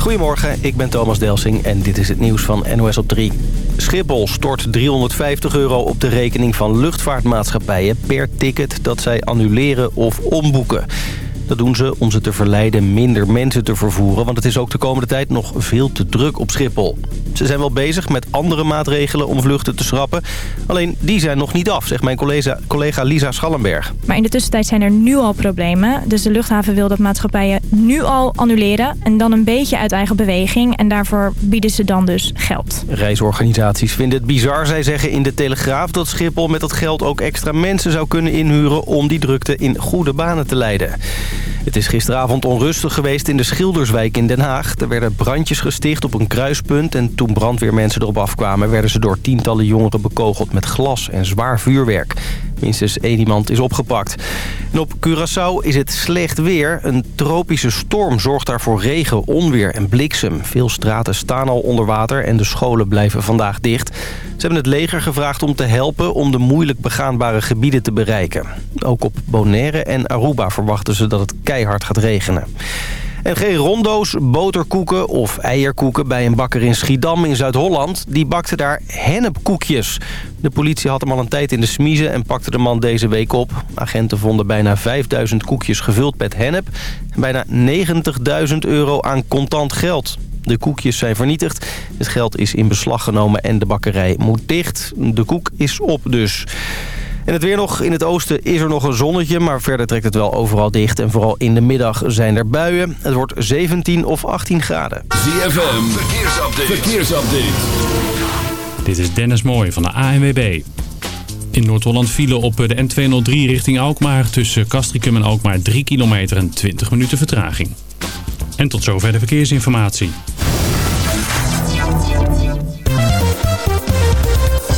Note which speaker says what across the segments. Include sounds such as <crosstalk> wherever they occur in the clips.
Speaker 1: Goedemorgen, ik ben Thomas Delsing en dit is het nieuws van NOS op 3. Schiphol stort 350 euro op de rekening van luchtvaartmaatschappijen... per ticket dat zij annuleren of omboeken. Dat doen ze om ze te verleiden minder mensen te vervoeren... want het is ook de komende tijd nog veel te druk op Schiphol. Ze zijn wel bezig met andere maatregelen om vluchten te schrappen. Alleen die zijn nog niet af, zegt mijn collega, collega Lisa Schallenberg.
Speaker 2: Maar in de tussentijd zijn er nu al problemen. Dus de luchthaven wil dat maatschappijen nu al annuleren... en dan een beetje uit eigen beweging. En daarvoor bieden ze dan dus geld.
Speaker 1: Reisorganisaties vinden het bizar. Zij zeggen in de Telegraaf dat Schiphol met dat geld ook extra mensen zou kunnen inhuren... om die drukte in goede banen te leiden. Het is gisteravond onrustig geweest in de Schilderswijk in Den Haag. Er werden brandjes gesticht op een kruispunt... en toen brandweermensen erop afkwamen... werden ze door tientallen jongeren bekogeld met glas en zwaar vuurwerk. Minstens één iemand is opgepakt. En op Curaçao is het slecht weer. Een tropische storm zorgt daar voor regen, onweer en bliksem. Veel straten staan al onder water en de scholen blijven vandaag dicht. Ze hebben het leger gevraagd om te helpen om de moeilijk begaanbare gebieden te bereiken. Ook op Bonaire en Aruba verwachten ze dat het keihard gaat regenen. En geen rondo's, boterkoeken of eierkoeken bij een bakker in Schiedam in Zuid-Holland. Die bakte daar hennepkoekjes. De politie had hem al een tijd in de smiezen en pakte de man deze week op. Agenten vonden bijna 5000 koekjes gevuld met hennep. En bijna 90.000 euro aan contant geld. De koekjes zijn vernietigd. Het geld is in beslag genomen en de bakkerij moet dicht. De koek is op dus. En het weer nog. In het oosten is er nog een zonnetje, maar verder trekt het wel overal dicht. En vooral in de middag zijn er buien. Het wordt 17 of 18 graden.
Speaker 3: ZFM, verkeersupdate. verkeersupdate.
Speaker 4: Dit is Dennis Mooij van de ANWB. In Noord-Holland vielen op de N203 richting Alkmaar... tussen Castricum en Alkmaar 3 kilometer en 20 minuten vertraging. En tot zover de verkeersinformatie.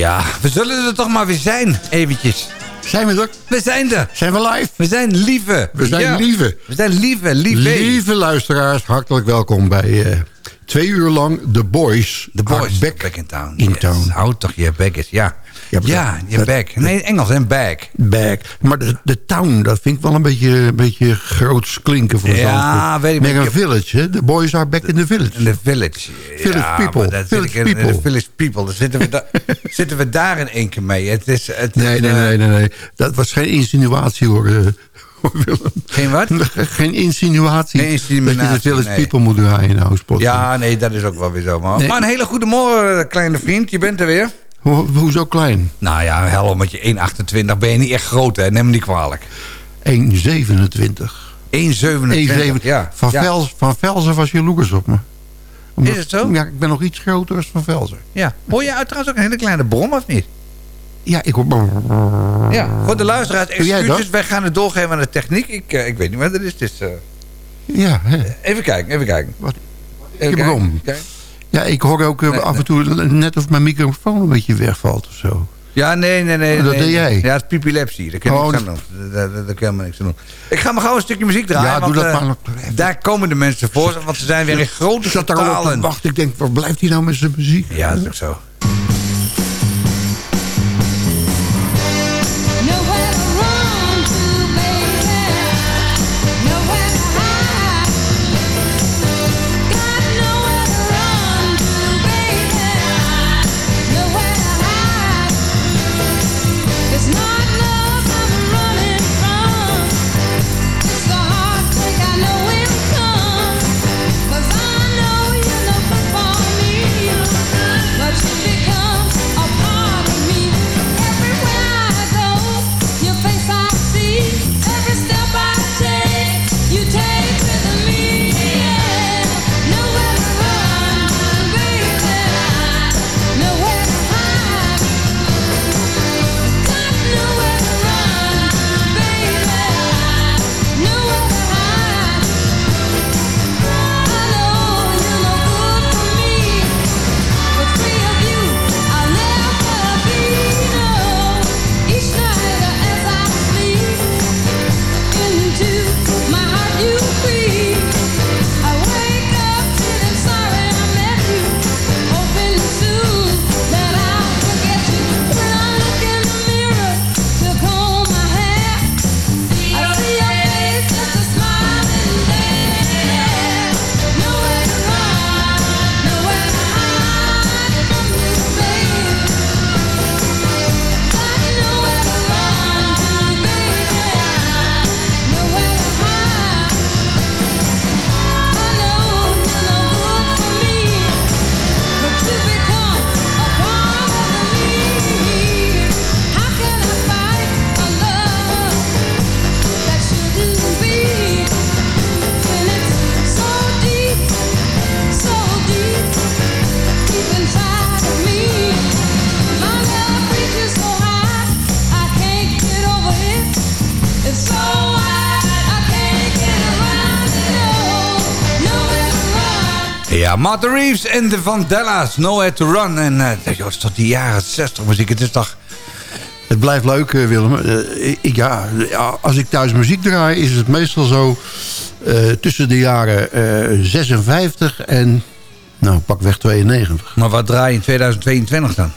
Speaker 5: Ja, we zullen er toch maar weer zijn, eventjes.
Speaker 6: Zijn we er?
Speaker 5: We zijn er.
Speaker 6: Zijn we live?
Speaker 5: We zijn lieve.
Speaker 6: We zijn
Speaker 5: Ja.
Speaker 6: lieve.
Speaker 5: We zijn lieve, lieve.
Speaker 6: Lieve luisteraars, hartelijk welkom bij eh, twee uur lang The Boys.
Speaker 5: The boys.
Speaker 6: back,
Speaker 5: back in town.
Speaker 6: in
Speaker 5: Yes.
Speaker 6: town.
Speaker 5: Houd toch je back is. Ja.
Speaker 6: Ja,
Speaker 5: Ja, je back. Nee, Engels en back.
Speaker 6: Back. Maar de, de town, dat vind ik wel een beetje, een beetje groots klinken voor
Speaker 5: Ja, weet ik,
Speaker 6: Meer een village, hè? The Boys are back in the village.
Speaker 5: In the village.
Speaker 6: Village
Speaker 5: ja,
Speaker 6: people.
Speaker 5: dat
Speaker 6: Village
Speaker 5: ik in, in
Speaker 6: people.
Speaker 5: de village people. Daar zitten we, da <laughs> zitten we daar in één keer mee. Het is, het is,
Speaker 6: Nee, nee,
Speaker 5: eh,
Speaker 6: nee, nee, nee. Dat was geen insinuatie hoor, eh, <laughs> Willem.
Speaker 5: Geen wat? <laughs>
Speaker 6: Geen insinuatie.
Speaker 5: Geen insinuatie,
Speaker 6: Dat je de Village
Speaker 5: nee.
Speaker 6: People moet draaien nou, Spot.
Speaker 5: Ja, nee, dat is ook wel weer zo. Maar,
Speaker 6: Nee.
Speaker 5: maar een hele goede morgen, kleine vriend. Je bent er weer.
Speaker 6: Ho- hoezo klein?
Speaker 5: Nou ja, helemaal met je 1,28 ben je niet echt groot, hè? Neem me niet kwalijk.
Speaker 6: 1,27.
Speaker 5: 1,27. Ja.
Speaker 6: Van,
Speaker 5: ja.
Speaker 6: Vels, van Velzen was jaloers op me.
Speaker 5: Is het zo?
Speaker 6: Ja, ik ben nog iets groter als Van Velzen.
Speaker 5: Ja. Hoor je uit trouwens ook een hele kleine brom, of niet?
Speaker 6: Ja, ik hoor...
Speaker 5: Ja. Voor de luisteraars, excuses. Wij gaan het doorgeven aan de techniek. Ik, eh, ik weet niet wat het is. Is eh,
Speaker 6: Ja, hè.
Speaker 5: even kijken, even kijken.
Speaker 6: Wat?
Speaker 5: Even kijken.
Speaker 6: Ja, ik hoor ook eh,
Speaker 5: Nee,
Speaker 6: af en toe net of mijn microfoon een beetje wegvalt of zo.
Speaker 5: Ja, nee, nee, nee.
Speaker 6: Oh, dat
Speaker 5: nee,
Speaker 6: deed jij?
Speaker 5: Ja, het is pipilepsie. Daar kan
Speaker 6: Oh,
Speaker 5: ik niks aan doen. Daar, daar, daar kan helemaal niks aan doen. Ik ga maar gauw een stukje muziek draaien.
Speaker 6: Ja, doe
Speaker 5: want,
Speaker 6: dat
Speaker 5: eh,
Speaker 6: maar nog.
Speaker 5: Daar komen de mensen voor, want ze zijn weer in grote
Speaker 6: Ik zat wachten. Ik denk, waar blijft hij nou met zijn muziek?
Speaker 5: Ja, dat is ook zo. Martha Reeves en de Vandellas, Nowhere to Run. En joh, het is toch die jaren 60 muziek. Het is toch...
Speaker 6: Het blijft leuk, eh, Willem. Eh, ik, ja, als ik thuis muziek draai, is het meestal zo... tussen de jaren eh, 56 en... Nou, pakweg 92.
Speaker 5: Maar wat draai je in 2022 dan?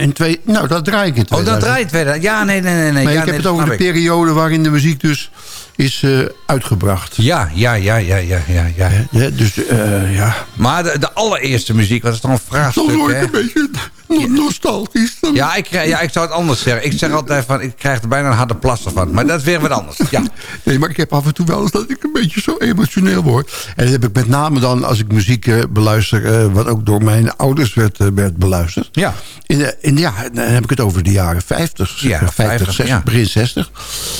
Speaker 6: In twee, nou, dat draai ik in
Speaker 5: Oh, dan
Speaker 6: 2000.
Speaker 5: draai je 2000. Ja, nee, nee, nee. nee.
Speaker 6: Maar
Speaker 5: ja,
Speaker 6: ik heb
Speaker 5: nee,
Speaker 6: het
Speaker 5: dat
Speaker 6: over de periode waarin de muziek dus is eh, uitgebracht.
Speaker 5: Ja, ja, ja, ja, ja, ja. ja.
Speaker 6: Ja, dus eh, ja,
Speaker 5: Maar de, de allereerste muziek, is toch een
Speaker 6: dan
Speaker 5: vraagstuk,
Speaker 6: word ik
Speaker 5: hè?
Speaker 6: een beetje no- nostalgisch. Dan-
Speaker 5: Ja ik, ja, ik zou het anders zeggen. Ik zeg altijd van, ik krijg er bijna een harde plassen van. Maar dat is weer wat anders. Ja, <laughs>
Speaker 6: Nee, maar ik heb af en toe wel eens dat ik een beetje zo emotioneel word. En dat heb ik met name dan als ik muziek eh, beluister... wat ook door mijn ouders werd, werd beluisterd.
Speaker 5: ja.
Speaker 6: In, ja, dan heb ik het over de jaren 50, zeg
Speaker 5: Ja,
Speaker 6: maar, 50,
Speaker 5: 50,
Speaker 6: 60,
Speaker 5: ja.
Speaker 6: begin 60.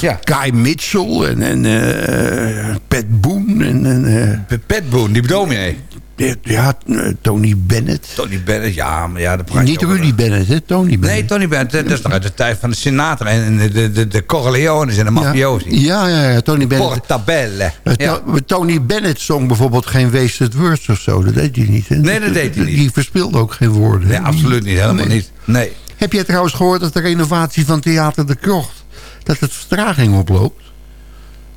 Speaker 5: ja.
Speaker 6: Guy Mitchell en, en eh, Pat Boone en, eh,
Speaker 5: Pat Boone, die bedoel je?
Speaker 6: ja, Tony Bennett.
Speaker 5: Tony Bennett, ja, maar ja, je
Speaker 6: Niet
Speaker 5: over.
Speaker 6: Rudy Bennett, hè? Tony Bennett.
Speaker 5: Nee, Tony Bennett, dat is nog uit de tijd van de Sinatra en de, de, de, Corleones en de mafiosi.
Speaker 6: Ja, ja, ja, Tony Bennett.
Speaker 5: Portabelle. Ja.
Speaker 6: To- Tony Bennett zong bijvoorbeeld geen wasted words of zo. Dat deed hij niet. hè?
Speaker 5: Nee, dat deed hij niet.
Speaker 6: Die verspeelde ook geen woorden.
Speaker 5: Nee, absoluut niet, helemaal niet. Nee.
Speaker 6: Heb jij trouwens gehoord dat de renovatie van Theater de Krocht... dat het vertraging oploopt?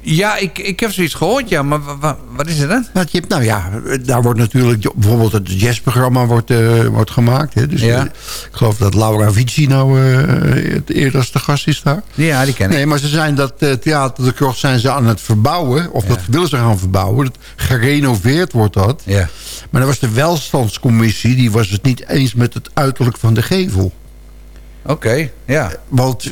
Speaker 5: Ja, ik, ik heb zoiets gehoord, ja, maar wa- wa- wat is het dan?
Speaker 6: Want je hebt, nou ja, daar wordt natuurlijk... bijvoorbeeld het jazzprogramma wordt, eh, wordt gemaakt. Hè? Dus
Speaker 5: Ja.
Speaker 6: eh, ik geloof dat Laura Vici nou eh, het eerder als de gast is daar.
Speaker 5: Ja, die ken ik.
Speaker 6: Nee, maar ze zijn dat Theater de Krocht zijn ze aan het verbouwen. Of dat willen ze gaan verbouwen. Dat, gerenoveerd wordt dat.
Speaker 5: Ja.
Speaker 6: Maar dan was de welstandscommissie... die was het niet eens met het uiterlijk van de gevel.
Speaker 5: Oké, ja.
Speaker 6: Want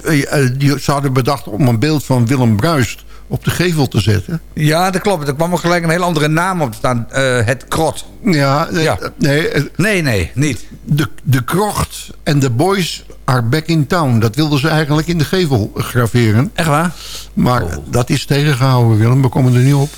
Speaker 6: die, ze hadden bedacht om een beeld van Willem Bruist op de gevel te zetten.
Speaker 5: Ja, dat klopt. Er kwam ook gelijk een heel andere naam op te staan. Eh, het Krot.
Speaker 6: Ja, eh,
Speaker 5: Ja.
Speaker 6: nee, eh,
Speaker 5: Nee, nee, niet.
Speaker 6: de, de krocht en de boys are back in town. Dat wilden ze eigenlijk in de gevel graveren.
Speaker 5: Echt waar?
Speaker 6: Maar dat is tegengehouden, Willem. We komen er niet op.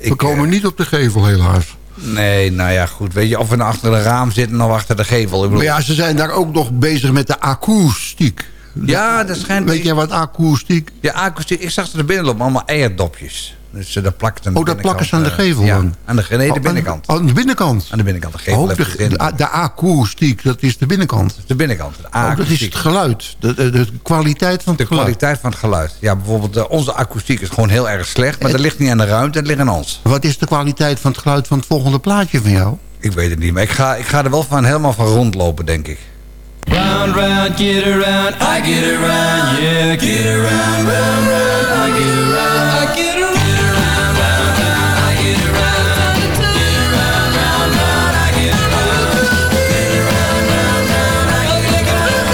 Speaker 6: We komen niet op de gevel, helaas.
Speaker 5: Nee, nou ja, goed. Weet je, of we nou achter een raam zitten of achter de gevel. Ik bedoel,
Speaker 6: Maar ja, ze zijn daar ook nog bezig met de akoestiek.
Speaker 5: Ja, dat schijnt...
Speaker 6: Weet jij wat akoestiek?
Speaker 5: Ja, akoestiek. Ik zag ze er binnen lopen, allemaal eierdopjes. Dus eh, dat plakt aan de
Speaker 6: Oh, dat plakken ze aan de gevel
Speaker 5: eh,
Speaker 6: dan?
Speaker 5: Ja, aan de, nee, de
Speaker 6: Oh,
Speaker 5: binnenkant.
Speaker 6: Aan, aan de binnenkant?
Speaker 5: Aan de binnenkant. De gevel
Speaker 6: Oh, de, de, de akoestiek, dat is de binnenkant.
Speaker 5: De binnenkant. De
Speaker 6: Oh, dat is het geluid. De, de, de kwaliteit van het
Speaker 5: De
Speaker 6: geluid.
Speaker 5: kwaliteit van het geluid. Ja, bijvoorbeeld eh, onze akoestiek is gewoon heel erg slecht. Maar dat ligt niet aan de ruimte, het ligt aan ons.
Speaker 6: Wat is de kwaliteit van het geluid van het volgende plaatje van jou?
Speaker 5: Ik weet het niet, maar ik ga, ik ga er wel van helemaal van rondlopen, denk ik.
Speaker 7: Round, round, get around, I get around, yeah, get around, round, round, I get around, I get around, round, round, round, I get around, get around, round, round, I get around, get around, round, round, I get around,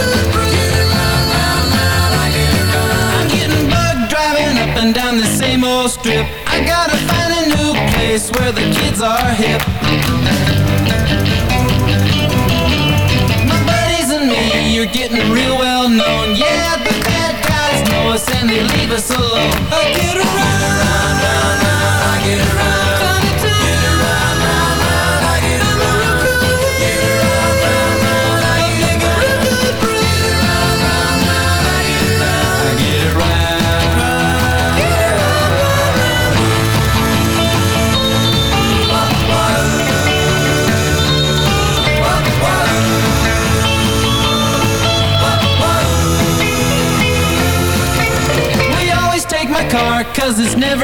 Speaker 7: get around, round, round, I get around. I'm getting bugged driving up and down the same old strip. I gotta find a new place where the kids are hip. Getting real well known. Yeah, the bad guys know us and they leave us alone. I get around,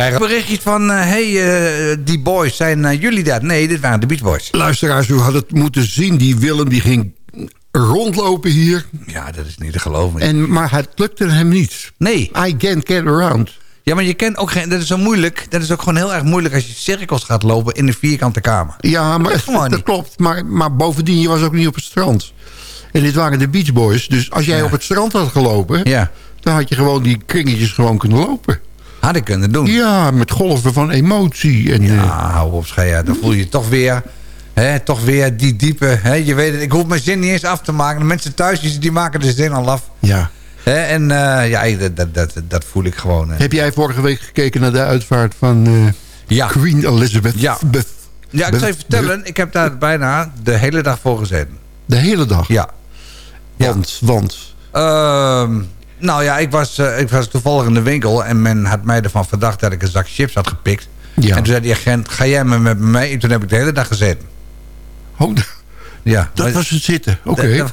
Speaker 7: round
Speaker 5: Ja, ik krijg berichtjes van... eh, hey, eh, die boys, zijn eh, jullie dat? Nee, dit waren de Beach Boys.
Speaker 6: Luisteraars, u had het moeten zien. Die Willem die ging rondlopen hier.
Speaker 5: Ja, dat is niet te geloven.
Speaker 6: En, maar het lukte hem niet.
Speaker 5: Nee.
Speaker 6: I can't get around.
Speaker 5: Ja, maar je kent ook geen... Dat is zo moeilijk. Dat is ook gewoon heel erg moeilijk als je cirkels gaat lopen in een vierkante kamer.
Speaker 6: Ja, maar dat
Speaker 5: niet.
Speaker 6: klopt. Maar, maar bovendien, je was ook niet op het strand. En dit waren de Beach Boys. Dus als jij
Speaker 5: Ja.
Speaker 6: op het strand had gelopen...
Speaker 5: Ja,
Speaker 6: dan had je gewoon die kringetjes gewoon kunnen lopen.
Speaker 5: Had ik kunnen doen.
Speaker 6: Ja, met golven van emotie. En, eh,
Speaker 5: Ah, hou op, schei Dan voel je toch weer... Hè, toch weer die diepe... Hè, je weet het, ik hoef mijn zin niet eens af te maken. De mensen thuis die, die maken de zin al af.
Speaker 6: ja.
Speaker 5: Hè, en eh, ja, dat, dat, dat, dat voel ik gewoon. hè.
Speaker 6: Heb jij vorige week gekeken naar de uitvaart van eh,
Speaker 5: Ja.
Speaker 6: Queen Elizabeth?
Speaker 5: Ja.
Speaker 6: Beth-
Speaker 5: ja, ik zou je vertellen. Ik heb daar bijna de hele dag voor gezeten.
Speaker 6: De hele dag?
Speaker 5: Ja. Ja.
Speaker 6: Want, want...
Speaker 5: Ehm, nou ja, ik was, eh, ik was toevallig in de winkel... en men had mij ervan verdacht dat ik een zak chips had gepikt.
Speaker 6: Ja.
Speaker 5: En toen zei die agent, ga jij maar met me mee? En toen heb ik de hele dag gezeten.
Speaker 6: Oh,
Speaker 5: Ja,
Speaker 6: dat
Speaker 5: maar-
Speaker 6: was het zitten. Oké.
Speaker 5: Dat-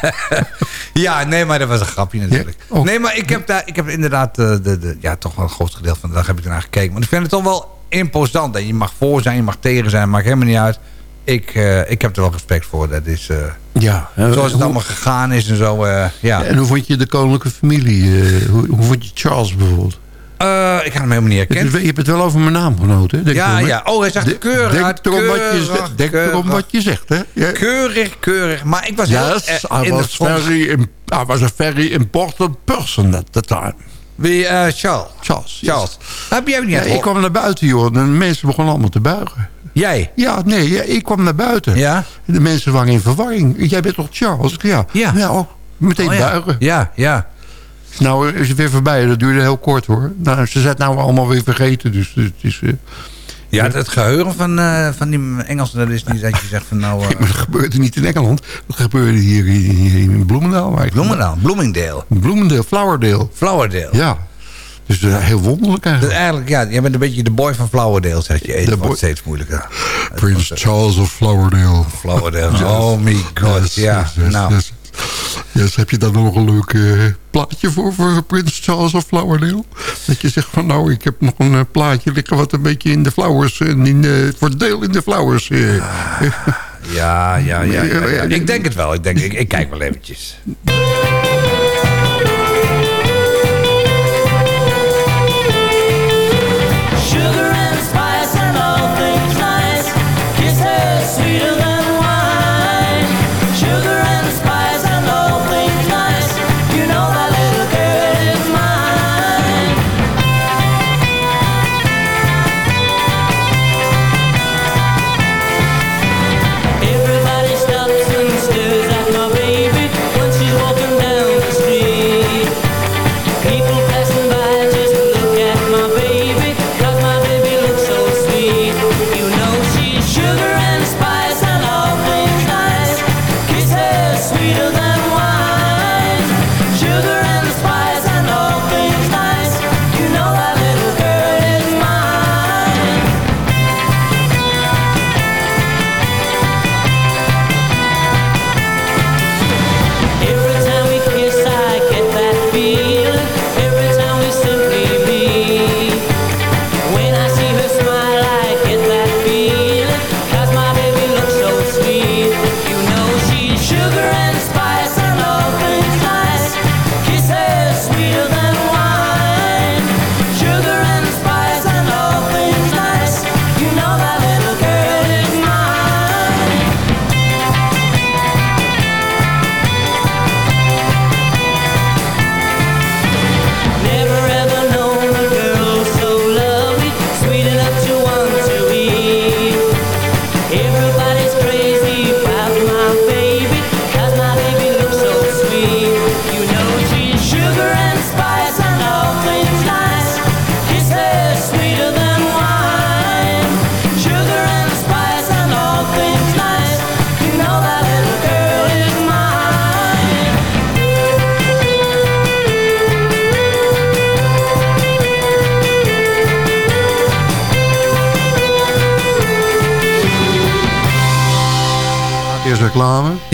Speaker 5: <laughs> ja, nee, maar dat was een grapje natuurlijk.
Speaker 6: Ja? Oh.
Speaker 5: Nee, maar ik heb, daar, ik heb inderdaad eh, de, de, ja, toch wel een groot gedeelte van de dag heb ik ernaar gekeken. Maar ik vind het toch wel imposant. En je mag voor zijn, je mag tegen zijn, maakt helemaal niet uit. Ik, eh, ik heb er wel respect voor. Dat is,
Speaker 6: Ja.
Speaker 5: zoals het
Speaker 6: hoe-
Speaker 5: allemaal gegaan is en zo. eh, ja.
Speaker 6: En hoe vond je de koninklijke familie? eh, hoe, hoe vond je Charles bijvoorbeeld?
Speaker 5: Eh, ik had hem helemaal niet
Speaker 6: Het is- je hebt het wel over mijn naamgenoot, hè? Denk
Speaker 5: Ja, ja. Oh, hij zegt
Speaker 6: De-
Speaker 5: keurig
Speaker 6: Denk
Speaker 5: uit.
Speaker 6: erom, wat je,
Speaker 5: Keurig,
Speaker 6: denk erom wat je zegt, hè? Ja.
Speaker 5: Keurig, keurig. Maar ik was heel
Speaker 6: Yes, I
Speaker 5: de
Speaker 6: was, very, I was a very important person at the time.
Speaker 5: Wie, Charles.
Speaker 6: Charles.
Speaker 5: Charles. Heb jij niet
Speaker 6: Ja, ik kwam naar buiten, joh. En de mensen begonnen allemaal te buigen.
Speaker 5: Jij?
Speaker 6: Ja, nee, ja, ik kwam naar buiten.
Speaker 5: Ja?
Speaker 6: De mensen waren in verwarring. Jij bent toch Charles? Ja.
Speaker 5: Ja.
Speaker 6: oh, meteen
Speaker 5: Oh, ja.
Speaker 6: buigen.
Speaker 5: Ja, ja.
Speaker 6: Nou is het weer voorbij. Dat duurde heel kort, hoor. Nou, ze zijn het nou allemaal weer vergeten. Dus het is... eh,
Speaker 5: Ja, het, het geheugen van, eh, van die Engelsen, dat is niet dat je zegt van nou... <laughs> eh,
Speaker 6: maar dat gebeurde niet in Engeland. Dat gebeurde hier in, hier in Bloemendaal.
Speaker 5: Bloemendaal, Bloomingdale,
Speaker 6: Bloemendale, Flowerdale.
Speaker 5: Flowerdale.
Speaker 6: Ja. Dus eh, heel wonderlijk eigenlijk.
Speaker 5: eigenlijk, ja, jij bent een beetje de boy van Flowerdale, zeg je. Het wordt steeds moeilijker.
Speaker 6: Prince Charles of Flowerdale.
Speaker 5: Flowerdale, oh my god,
Speaker 6: Yes,
Speaker 5: ja.
Speaker 6: yes,
Speaker 5: nou,
Speaker 6: yes. Heb je daar nog een leuk eh, plaatje voor, voor Prince Charles of Flowerdale? Dat je zegt van nou, ik heb nog een eh, plaatje liggen wat een beetje in de flowers, en in, eh voor deel in de flowers. eh.
Speaker 5: ja, ja, <laughs> ja, ja, ja. Ik denk het wel, ik, denk, ik, ik kijk wel eventjes.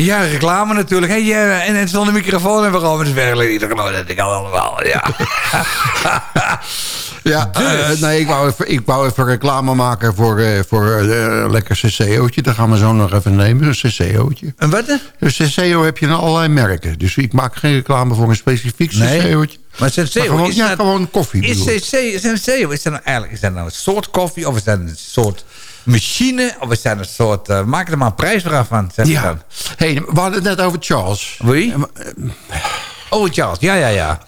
Speaker 5: Ja, reclame natuurlijk. Hey, eh, en, en zonder microfoon hebben we gewoon met werkelijk genomen. Dat ik allemaal, ja. <laughs>
Speaker 6: Ja, eh, nee, ik wou, even, ik wou even reclame maken voor, eh, voor eh, een lekker CCO'tje. Dat gaan we zo nog even nemen, een CCO'tje.
Speaker 5: Een wat?
Speaker 6: Een CCO heb je in allerlei merken. Dus ik maak geen reclame voor een specifiek
Speaker 5: Nee.
Speaker 6: CCO'tje.
Speaker 5: Maar Senseo,
Speaker 6: Maar gewoon,
Speaker 5: is
Speaker 6: ja,
Speaker 5: dat-
Speaker 6: gewoon koffie.
Speaker 5: Is
Speaker 6: bedoel ik.
Speaker 5: CC, Senseo, is dat nou eigenlijk is dat nou een soort koffie of is dat een soort machine of is dat een soort... eh, maak er maar een prijsvraag van, zeg ik dan.
Speaker 6: Ja. Hey, we hadden het net over Charles.
Speaker 5: Wie?
Speaker 6: Eh,
Speaker 5: Oh, Charles, ja, ja, ja.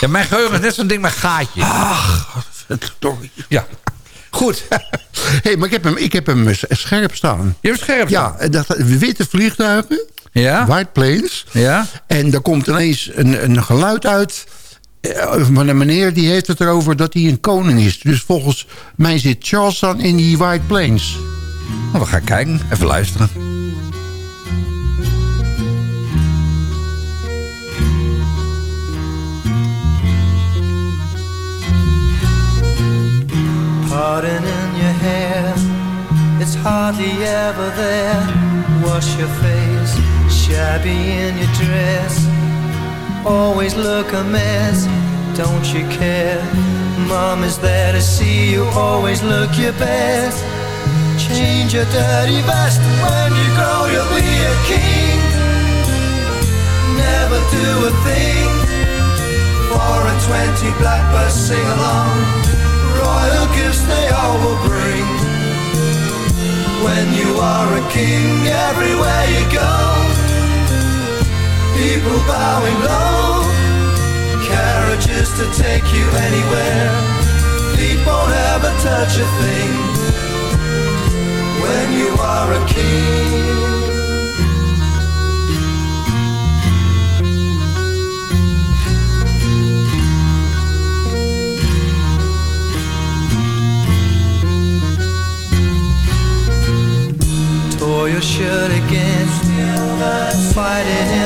Speaker 5: Ja mijn geheugen is net zo'n ding met gaatjes.
Speaker 6: Sorry.
Speaker 5: Ja. Goed. <laughs>
Speaker 6: hey, maar ik heb hem, ik heb hem eh, scherp staan.
Speaker 5: Je hebt scherp.
Speaker 6: Ja, en dat, witte vliegtuigen.
Speaker 5: Ja?
Speaker 6: White planes.
Speaker 5: Ja?
Speaker 6: En daar komt ineens een, een geluid uit eh, van een meneer die heeft het erover dat hij een koning is. Dus volgens mij zit Charles dan in die White Plains.
Speaker 5: Nou, we gaan kijken. Even luisteren.
Speaker 8: Pardon in your hair, it's hardly ever there. Wash your face, shabby in your dress. Always look a mess, don't you care? Mom is there to see you, always look your best. Change your dirty vest when you grow, you'll be a king. Never do a thing. Four and twenty blackbirds sing along. Royal gifts they all will bring. When you are a king, everywhere you go, people bowing low. Carriages to take you anywhere. Feet won't ever touch a thing. When you are a king. tore your shirt again Fighting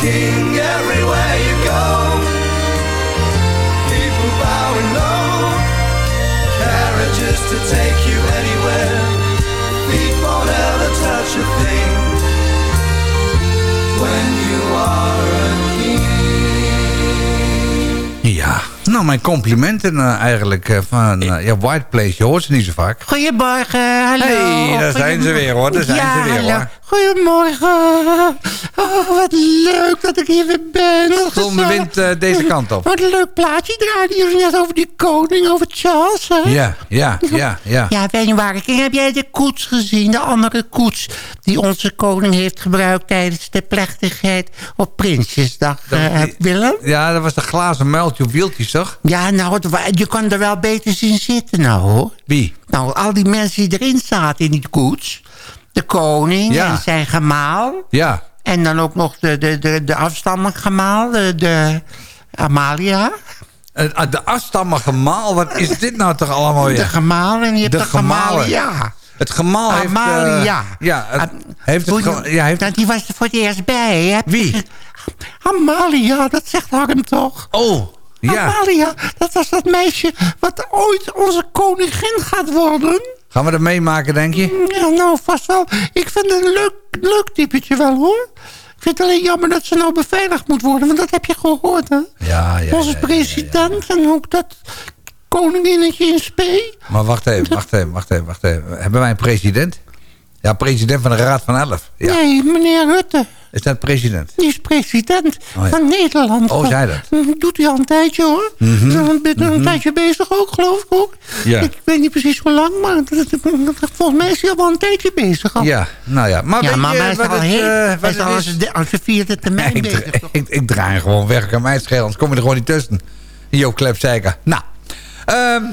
Speaker 8: king, everywhere you go, people bowing low. Carriages to take you anywhere. Feet won't ever touch a thing. When you are a king.
Speaker 5: Ja. Nou, mijn complimenten eh, eigenlijk eh, van eh, ja, White Place. Je hoort ze niet zo vaak.
Speaker 9: Goedemorgen, hallo.
Speaker 5: Hey, daar zijn ze weer hoor. Daar zijn
Speaker 9: ja,
Speaker 5: ze weer
Speaker 9: hallo.
Speaker 5: hoor.
Speaker 9: Goedemorgen. Oh, wat leuk dat ik hier weer ben.
Speaker 5: Zon de wind eh, deze kant op.
Speaker 9: Wat een leuk plaatje draaide jullie net over die koning, over Charles, hè?
Speaker 5: Ja, ja, ja, ja.
Speaker 9: Ja, weet je waar ik Heb jij de koets gezien? De andere koets die onze koning heeft gebruikt tijdens de plechtigheid op Prinsjesdag, eh, Willem?
Speaker 5: Ja, dat was de glazen muiltje op wieltjes, toch?
Speaker 9: Ja, nou, het je kan er wel beter zien zitten, nou, hoor.
Speaker 5: Wie?
Speaker 9: Nou, al die mensen die erin zaten in die koets. De koning
Speaker 5: Ja.
Speaker 9: en zijn gemaal.
Speaker 5: Ja.
Speaker 9: En dan ook nog de, de, de, de de, de Amalia.
Speaker 5: Eh, ah, De afstammige maal, wat is dit nou toch allemaal weer?
Speaker 9: De gemaal en je hebt
Speaker 5: De
Speaker 9: de,
Speaker 5: gemalen.
Speaker 9: Gemalia.
Speaker 5: Het gemaal heeft... eh,
Speaker 9: Amalia.
Speaker 5: ja, het,
Speaker 9: Ah,
Speaker 5: heeft het...
Speaker 9: je-
Speaker 5: Ja, heeft
Speaker 9: die was er voor het eerst bij, hè?
Speaker 5: Wie?
Speaker 9: Amalia, dat zegt Harm toch?
Speaker 5: Oh, ja.
Speaker 9: Amalia, dat was dat meisje wat ooit onze koningin gaat worden.
Speaker 5: Gaan we dat meemaken, denk je?
Speaker 9: Ja, nou, vast wel. Ik vind het een leuk, leuk typetje wel, hoor. Ik vind het alleen jammer dat ze nou beveiligd moet worden, want dat heb je gehoord, hè?
Speaker 5: Ja, ja.
Speaker 9: Onze
Speaker 5: ja, ja,
Speaker 9: president en ook dat koninginnetje in spe.
Speaker 5: Maar wacht even, wacht even, wacht even, wacht even. Hebben wij een president? Ja, president van de Raad van Elf. Ja.
Speaker 9: Nee, meneer Rutte.
Speaker 5: Is dat president?
Speaker 9: Die is president
Speaker 5: Oh, ja.
Speaker 9: van Nederland.
Speaker 5: Oh, zei dat?
Speaker 9: Mm, Doet hij al een tijdje hoor.
Speaker 5: Mhm.
Speaker 9: Dan ben een
Speaker 5: Mhm.
Speaker 9: tijdje bezig ook, geloof ik ook.
Speaker 5: Ja.
Speaker 9: Ik weet niet precies hoe lang, maar volgens mij is hij al wel een tijdje bezig. Al.
Speaker 5: Ja, nou ja. Maar,
Speaker 9: ja,
Speaker 5: weet
Speaker 9: maar
Speaker 5: je
Speaker 9: hij is al heel,
Speaker 5: eh,
Speaker 9: hij is al
Speaker 5: is?
Speaker 9: als de, als de vierde termijn
Speaker 5: ik,
Speaker 9: bezig.
Speaker 5: ik, ik draai hem gewoon weg. Kan mij schelen, anders kom je er gewoon niet tussen. Joop Klepzeiker. Nou, ehm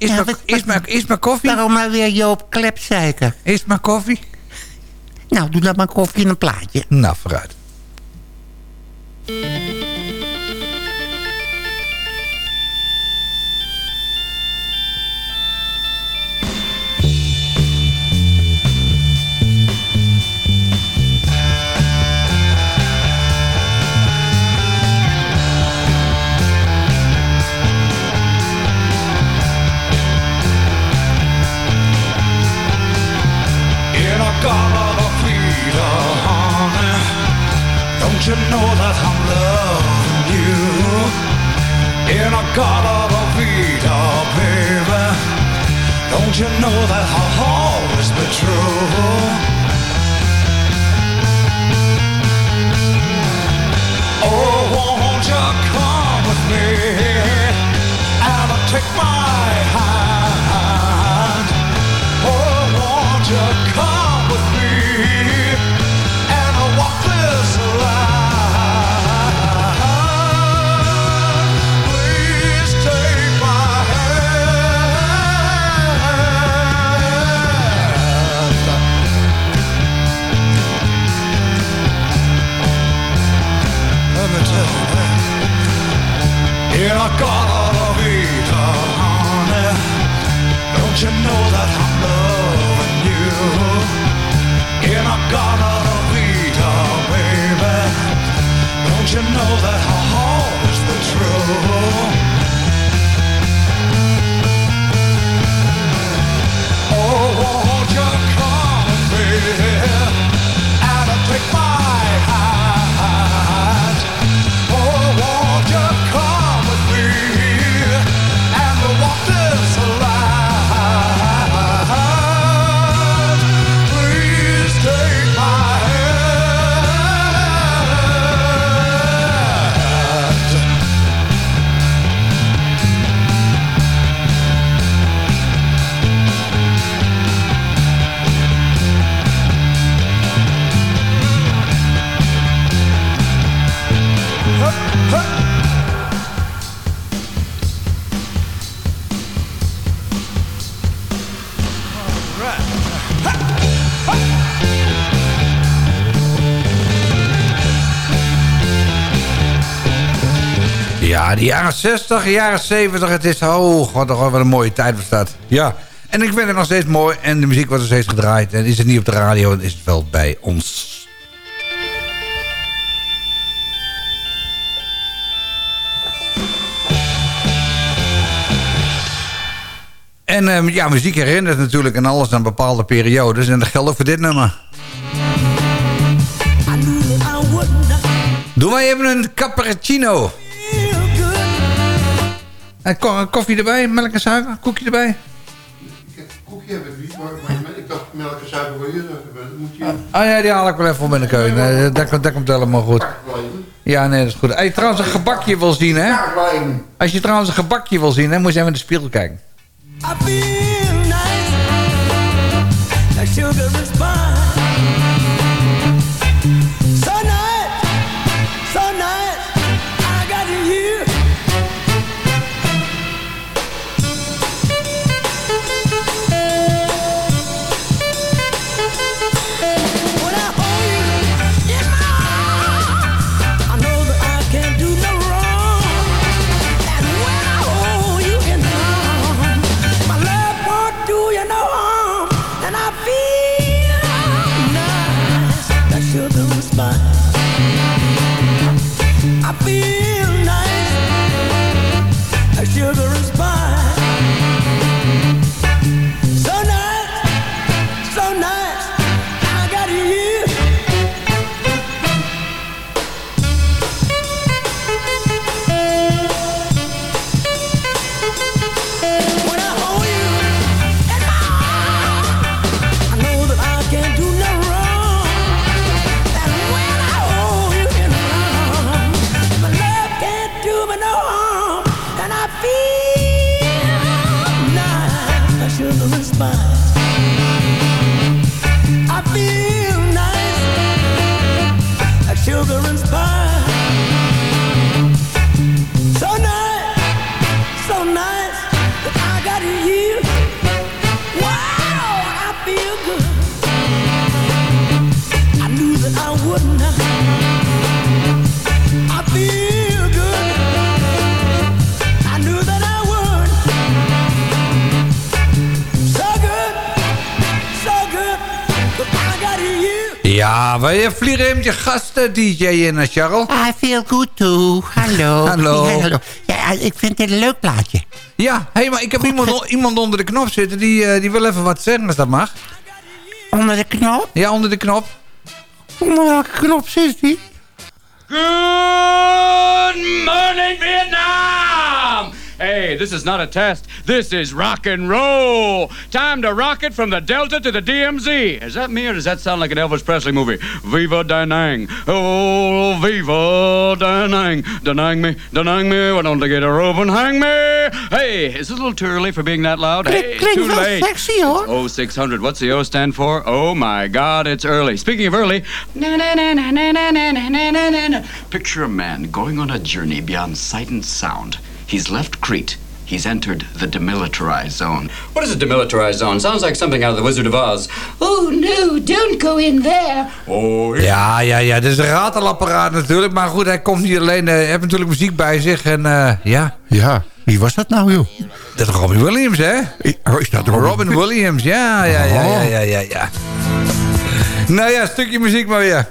Speaker 5: is,
Speaker 9: Ja,
Speaker 5: maar, is, maar, is maar koffie?
Speaker 9: Waarom maar weer Joop Klepzeiker?
Speaker 5: Is maar koffie?
Speaker 9: Nou, doe dan maar koffie in een plaatje.
Speaker 5: Nou, vooruit.
Speaker 10: Don't you know that
Speaker 5: de jaren 60, de jaren 70, het is hoog. Wat, wat een mooie tijd was dat. Ja, en ik vind het nog steeds mooi. En de muziek wordt nog steeds gedraaid. En is het niet op de radio, dan is het wel bij ons. En ehm, ja, muziek herinnert natuurlijk aan alles aan bepaalde periodes. En dat geldt ook voor dit nummer. Doe maar even een cappuccino. En ko- koffie erbij, melk en suiker, koekje erbij.
Speaker 6: Koekje heb ik niet, maar, ik dacht melk en suiker wil je. Dat moet je...
Speaker 5: Ah ja, die haal ik wel even in de keuken. Dat, komt- dat komt helemaal goed. Ja, nee, dat is goed. Als je trouwens een gebakje wil zien, hè? Als je trouwens een gebakje wil zien, hè, moet je even in de spiegel kijken.
Speaker 11: I feel nice, like sugar feel nice, that sugar is fine.
Speaker 12: Ja, wil je vliegen met je gasten DJ in, eh, Charles?
Speaker 9: I feel good too. Hallo. <laughs>
Speaker 12: Hallo.
Speaker 9: Ja, hallo. Ja, ik vind dit een leuk plaatje.
Speaker 12: Ja, hé, maar ik heb iemand, iemand onder de knop zitten die, eh, die wil even wat zeggen als dat mag.
Speaker 9: Onder de knop?
Speaker 12: Ja, onder de knop.
Speaker 9: Onder welke knop zit die?
Speaker 13: Good morning, Vietnam! Hey, this is not a test. This is rock and roll. Time to rocket from the Delta to the DMZ. Is that me or does that sound like an Elvis Presley movie? Viva Da Nang. Oh, Viva Da Nang. Me, Danang me. Why don't they get a rope and hang me? Hey, is it a little too early for being that loud? Hey, too late.
Speaker 9: Sexy,
Speaker 13: oh, 0600. What's the O stand for? Oh, my God, it's early. Speaking of early, picture a man going on a journey beyond sight and sound He's left Crete. He's entered the demilitarized zone. What is a demilitarized zone? Sounds like something out of the Wizard of Oz.
Speaker 14: Oh no, don't go in there.
Speaker 13: Oh,
Speaker 12: Ja, ja, ja. Dit is een ratelapparaat natuurlijk. Maar goed, hij komt niet alleen. eh, Hij heeft natuurlijk muziek bij zich. En eh, ja.
Speaker 6: Ja, wie was dat nou, joh?
Speaker 12: Dat is Robin Williams, hè?
Speaker 6: Oh, is dat Robin?
Speaker 12: Robin Williams, ja, ja, ja, ja, ja, ja, ja. Nou ja, stukje muziek maar weer.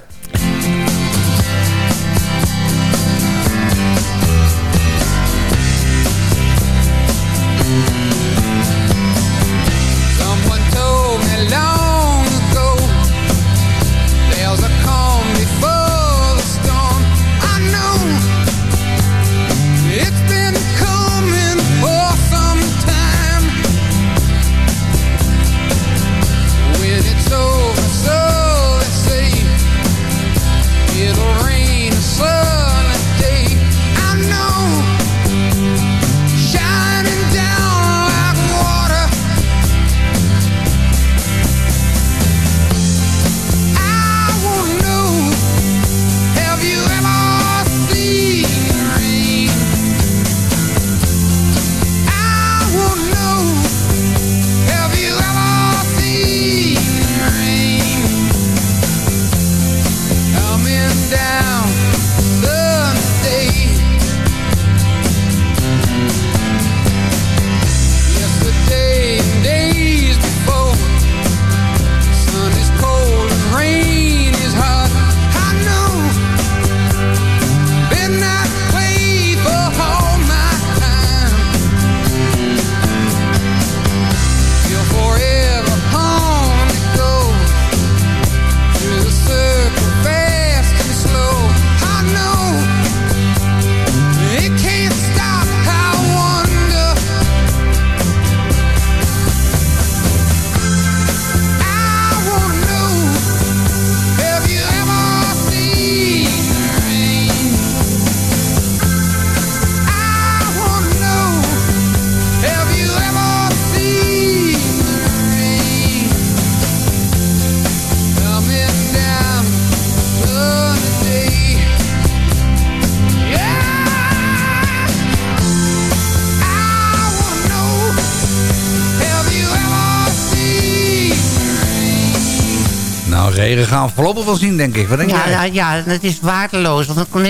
Speaker 12: Gaan we voorlopig wel zien, denk ik. Wat denk
Speaker 9: Ja,
Speaker 12: jij?
Speaker 9: ja, ja, het is waardeloos. Want dan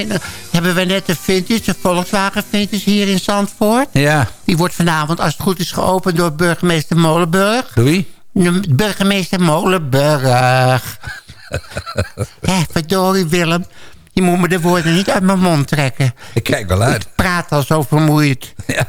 Speaker 9: hebben we net de Vintage, de Volkswagen Vintage hier in Zandvoort.
Speaker 12: Ja.
Speaker 9: Die wordt vanavond, als het goed is, geopend door burgemeester Molenburg.
Speaker 12: Door wie?
Speaker 9: De burgemeester Molenburg. <laughs> Hé, verdorie Willem. Je moet me de woorden niet uit mijn mond trekken.
Speaker 12: Ik kijk wel uit.
Speaker 9: Ik praat al zo vermoeid.
Speaker 12: Ja.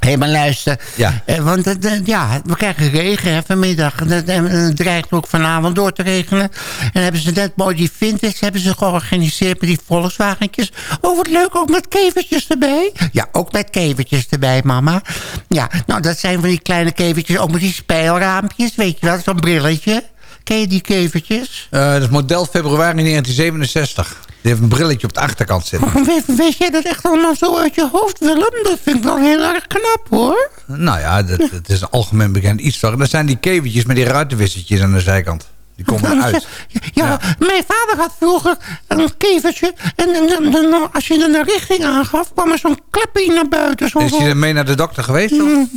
Speaker 9: Hé, maar luister.
Speaker 12: Ja.
Speaker 9: Eh, want eh, ja, we krijgen regen hè, vanmiddag. En Het het dreigt ook vanavond door te regenen. En hebben ze net mooi die vintage hebben ze georganiseerd met die Volkswagentjes. Oh, wat leuk, ook met kevertjes erbij. Ja, ook met kevertjes erbij, mama. Ja, nou, dat zijn van die kleine kevertjes. Ook met die speelraampjes, weet je wel, zo'n brilletje. Ken je die kevertjes?
Speaker 12: Eh, dat is model februari 1967. Die heeft een brilletje op de achterkant zitten.
Speaker 9: Oh, weet, weet jij dat echt allemaal zo uit je hoofd, Willem? Dat vind ik wel heel erg knap, hoor.
Speaker 12: Nou ja, dat, dat is een algemeen bekend iets toch. Dat zijn die kevertjes met die ruitenwissertjes aan de zijkant. Die komen eruit.
Speaker 9: Ja, mijn vader had vroeger een kevertje. En, en, en- en als je er een richting aangaf, kwam er zo'n klepje naar buiten. Zo,
Speaker 12: Is hij mee naar de dokter geweest? Of?
Speaker 9: Mm.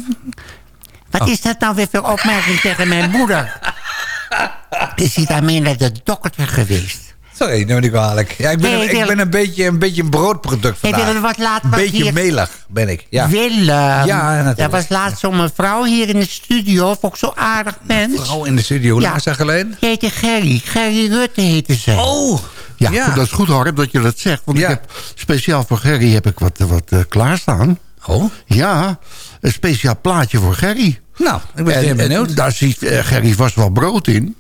Speaker 9: Wat is dat nou weer voor opmerking tegen mijn moeder? <laughs> Is hij daarmee naar de dokter geweest?
Speaker 5: Sorry, neem me niet kwalijk. Ja, ik ben,
Speaker 9: Hey,
Speaker 5: een, ik ben een, beetje, een beetje een broodproduct
Speaker 9: Hey,
Speaker 5: vandaag.
Speaker 9: Willem, wat laat
Speaker 5: een beetje
Speaker 9: hier-
Speaker 5: melig ben ik. Ja.
Speaker 9: Willem.
Speaker 5: Ja, natuurlijk.
Speaker 9: Er was laatst zo'n mevrouw hier in de studio. Vond ik zo aardig mens.
Speaker 5: Vrouw in de studio, hoe
Speaker 9: Ja.
Speaker 5: lang is dat geleden?
Speaker 9: Die heette Gerry. Gerry Rutte heette ze.
Speaker 5: Oh!
Speaker 6: Ja,
Speaker 5: Ja.
Speaker 6: dat is goed Harp dat je dat zegt. Want
Speaker 5: Ja.
Speaker 6: ik heb speciaal voor Gerry heb ik wat, wat eh, klaarstaan.
Speaker 5: Oh?
Speaker 6: Ja, een speciaal plaatje voor Gerry.
Speaker 5: Nou, ik ben
Speaker 6: En,
Speaker 5: benieuwd.
Speaker 6: en daar ziet eh, Gerry vast wel brood in.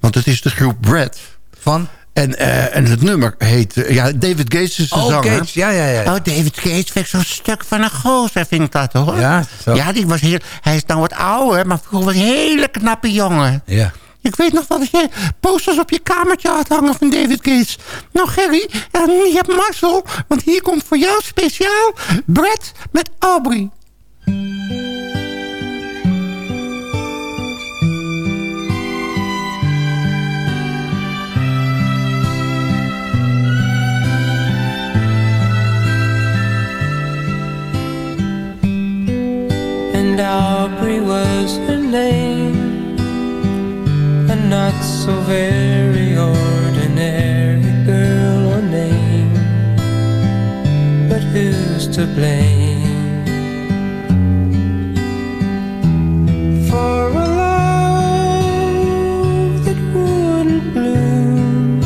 Speaker 6: Want het is de groep Brad.
Speaker 5: Van?
Speaker 6: En, eh, en het nummer heet... eh, ja, David Gates is de
Speaker 5: Oh,
Speaker 6: zanger.
Speaker 5: Gates. Ja, ja, ja.
Speaker 9: Oh, David Gates vind ik zo'n stuk van een gozer, vind ik dat hoor.
Speaker 5: Ja, zo.
Speaker 9: Ja, die was heel, hij is nou wat ouder, maar vroeger was hij een hele knappe jongen.
Speaker 5: Ja.
Speaker 9: Ik weet nog dat jij posters op je kamertje had hangen van David Gates. Nou Gerry, eh, je hebt Marcel, want hier komt voor jou speciaal Brad met Aubrey.
Speaker 15: And Aubrey was her name, a not so very ordinary girl or name, but who's to blame for a love that wouldn't bloom,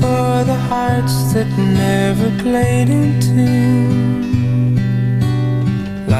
Speaker 15: for the hearts that never played in tune?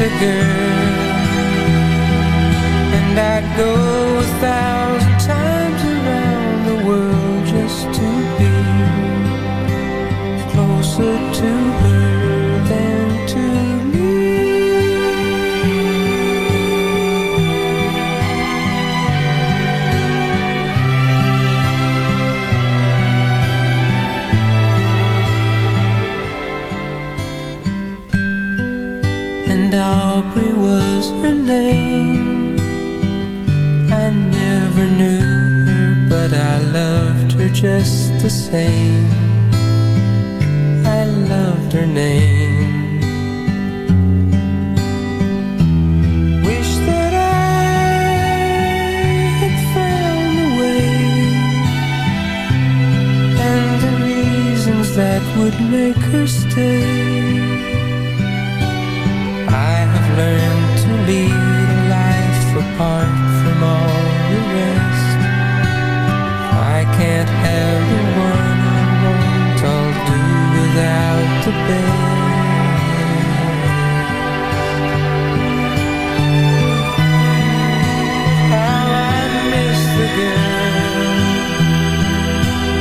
Speaker 15: the girl, and I'd go name. I never knew her, but I loved her just the same. I loved her name. Wish that I had found a way and the reasons that would make her stay. I have learned lead a life apart from all the rest. I can't have the one I want, I'll do without the best. How I miss the girl,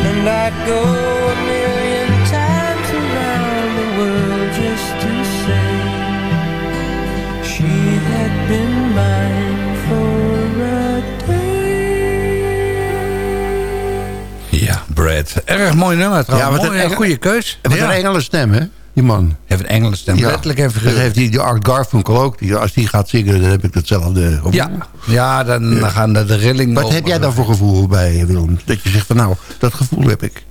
Speaker 15: and I'd go
Speaker 5: Erg mooi nummer trouwens.
Speaker 6: Ja, wat een
Speaker 5: goede keus.
Speaker 6: Wat
Speaker 5: ja.
Speaker 6: een Engelse stem, hè? Die man.
Speaker 5: Heeft een Engelse stem.
Speaker 6: Ja.
Speaker 5: Letterlijk even
Speaker 6: Dat heeft die, die Art Garfunkel ook. Die, als die gaat zingen, dan heb ik hetzelfde gevoel.
Speaker 5: Ja, ja dan gaan de, de rillingen
Speaker 6: Wat
Speaker 5: over.
Speaker 6: heb jij dan voor gevoel bij Willem? Dat je zegt van nou, dat gevoel heb ik.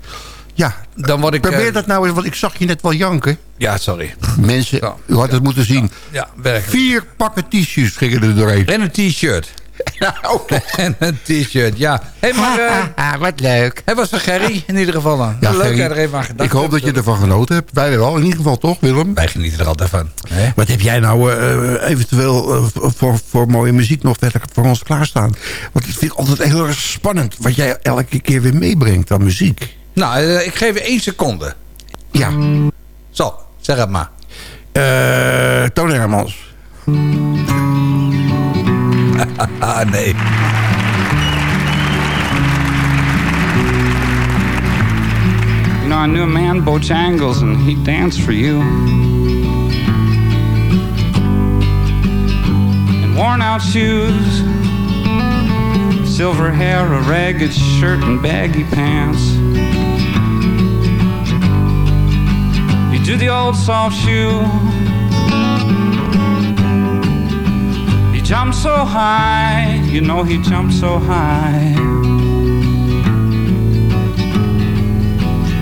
Speaker 6: Ja,
Speaker 5: Dan word ik...
Speaker 6: probeer
Speaker 5: eh,
Speaker 6: dat nou eens, want ik zag je net wel janken.
Speaker 5: Ja, sorry.
Speaker 6: Mensen, u had het moeten zien.
Speaker 5: Ja.
Speaker 6: Vier pakken t-shirts gingen er doorheen.
Speaker 5: En een t-shirt. <laughs> en een t-shirt, ja. Hey, maar, eh,
Speaker 9: Wat leuk.
Speaker 5: het was van Gerry in ieder geval dan.
Speaker 6: Ja,
Speaker 5: Leuk
Speaker 6: Gerry,
Speaker 5: er even aan gedacht
Speaker 6: ik hoop
Speaker 5: hebt.
Speaker 6: dat je ervan genoten hebt. Wij wel, in ieder geval toch, Willem?
Speaker 5: Wij genieten er altijd van. Hè?
Speaker 6: Wat heb jij nou eh, eventueel eh, voor, voor mooie muziek nog verder voor ons klaarstaan? Want ik vind het altijd heel erg spannend wat jij elke keer weer meebrengt aan muziek.
Speaker 5: Nou, ik geef je één seconde.
Speaker 6: Ja.
Speaker 5: Zo, zeg het maar.
Speaker 6: Eh Toon Hermans.
Speaker 5: Nee.
Speaker 16: You know, I knew a man, Bojangles, and he danced for you. In worn out shoes, silver hair, a ragged shirt, and baggy pants. You do the old soft shoe. Jumped so high, you know he jumped so high.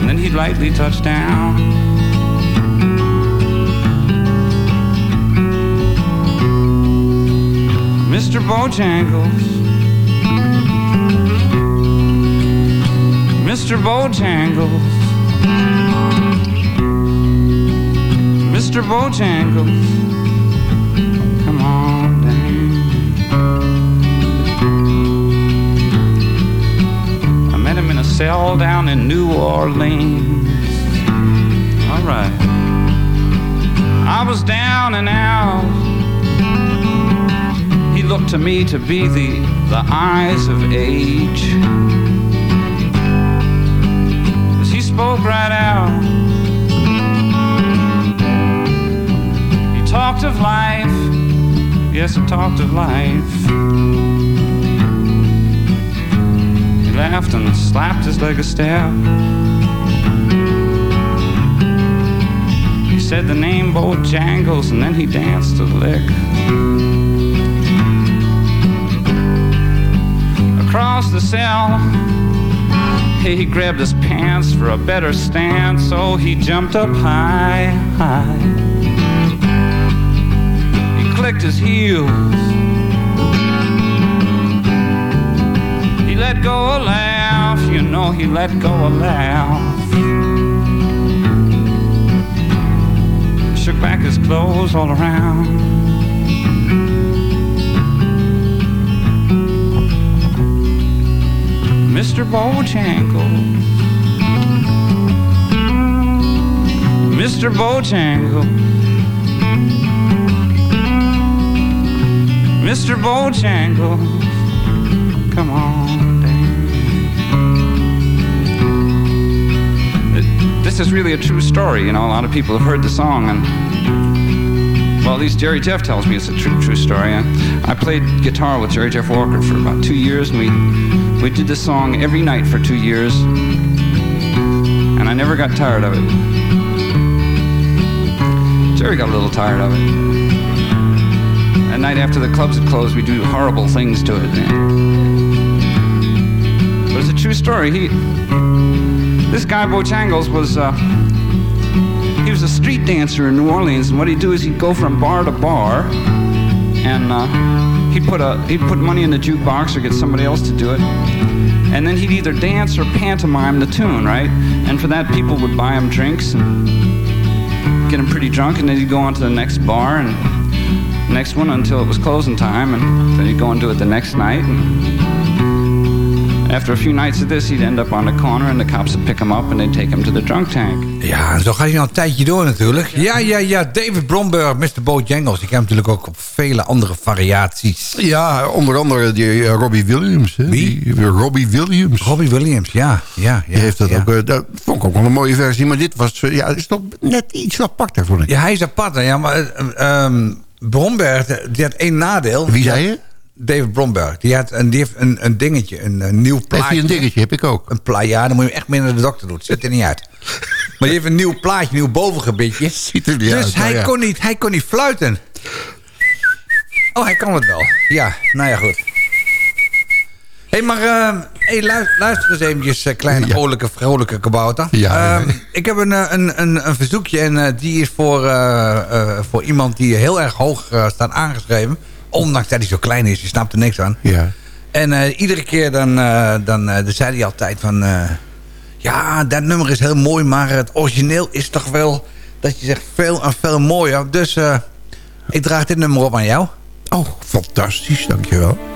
Speaker 16: and then he'd lightly touch down. Mr. Bojangles, Mr. Bojangles, Mr. Bojangles, cell down in New Orleans. All right. I was down and out. He looked to me to be the, the eyes of age. As he spoke right out, he talked of life. Yes, he talked of life. He laughed and slapped his leg a step. He said the name Bojangles and then he danced a lick. Across the cell, he grabbed his pants for a better stand, so he jumped up high, high. He clicked his heels. Let go a laugh, you know he let go a laugh. Shook back his clothes all around. Mr. Bojangles. Mr. Bojangles. Mr. Bojangles. Come on This is really a true story. You know, a lot of people have heard the song, and well, at least Jerry Jeff tells me it's a true, true story. I, I played guitar with Jerry Jeff Walker for about two years, and we we did this song every night for two years, and I never got tired of it. Jerry got a little tired of it. At night after the clubs had closed, we do horrible things to it. But it's a true story. He, this guy Bojangles was, uh, he was a street dancer in New Orleans, and what he'd do is he'd go from bar to bar, and uh, he'd put a he'd put money in the jukebox or get somebody else to do it, and then he'd either dance or pantomime the tune, right? And for that, people would buy him drinks and get him pretty drunk, and then he'd go on to the next bar and next one until it was closing time, and then he'd go and do it the next night. And after a few nights of this, he'd end up on the corner, and the cops would pick him up and they'd take him to the drunk tank.
Speaker 5: Ja, en zo gaat hij al een tijdje door natuurlijk. Ja, ja, ja. David Bromberg, Mr. Bojangles. Ik heb hem natuurlijk ook op vele andere variaties.
Speaker 6: Ja, onder andere die eh, Robbie Williams. Hè?
Speaker 5: Wie?
Speaker 6: Die, Robbie Williams.
Speaker 5: Robbie Williams, ja. ja, ja
Speaker 6: Die heeft dat
Speaker 5: ja.
Speaker 6: ook, eh, dat vond ik ook wel een mooie versie. Maar dit was, eh, ja, is toch net iets aparter, vond ik.
Speaker 5: Ja, hij is apart. Ja, maar eh, ehm, Bromberg, die had één nadeel.
Speaker 6: Wie zei je?
Speaker 5: David Bromberg. Die, had een, die heeft een, een dingetje, een, een nieuw
Speaker 6: Heeft
Speaker 5: plaatje.
Speaker 6: hij een dingetje, heb ik ook.
Speaker 5: Een pla ja, dan moet je hem echt mee naar de dokter doen. Het ziet er niet uit. <laughs> Maar die heeft een nieuw plaatje, een nieuw bovengebiedje.
Speaker 6: Ziet er niet
Speaker 5: dus
Speaker 6: uit,
Speaker 5: hij,
Speaker 6: nou ja.
Speaker 5: kon niet, hij kon niet fluiten. Oh, hij kan het wel. Ja, nou ja, goed. Hé, hey, maar eh, hey, luister, luister eens eventjes, eh, kleine
Speaker 6: Ja.
Speaker 5: vrolijke, vrolijke kabouter.
Speaker 6: Ja,
Speaker 5: Ehm,
Speaker 6: ja.
Speaker 5: ik heb een, eh, een, een, een verzoekje en eh, die is voor, voor iemand die heel erg hoog staat aangeschreven. Ondanks dat hij zo klein is, je snapt er niks aan.
Speaker 6: Ja.
Speaker 5: En eh, iedere keer dan, eh, dan, eh, dan zei hij altijd van... ja, dat nummer is heel mooi, maar het origineel is toch wel... dat je zegt veel en veel mooier. Dus ik draag dit nummer op aan jou.
Speaker 6: Oh, fantastisch, dankjewel.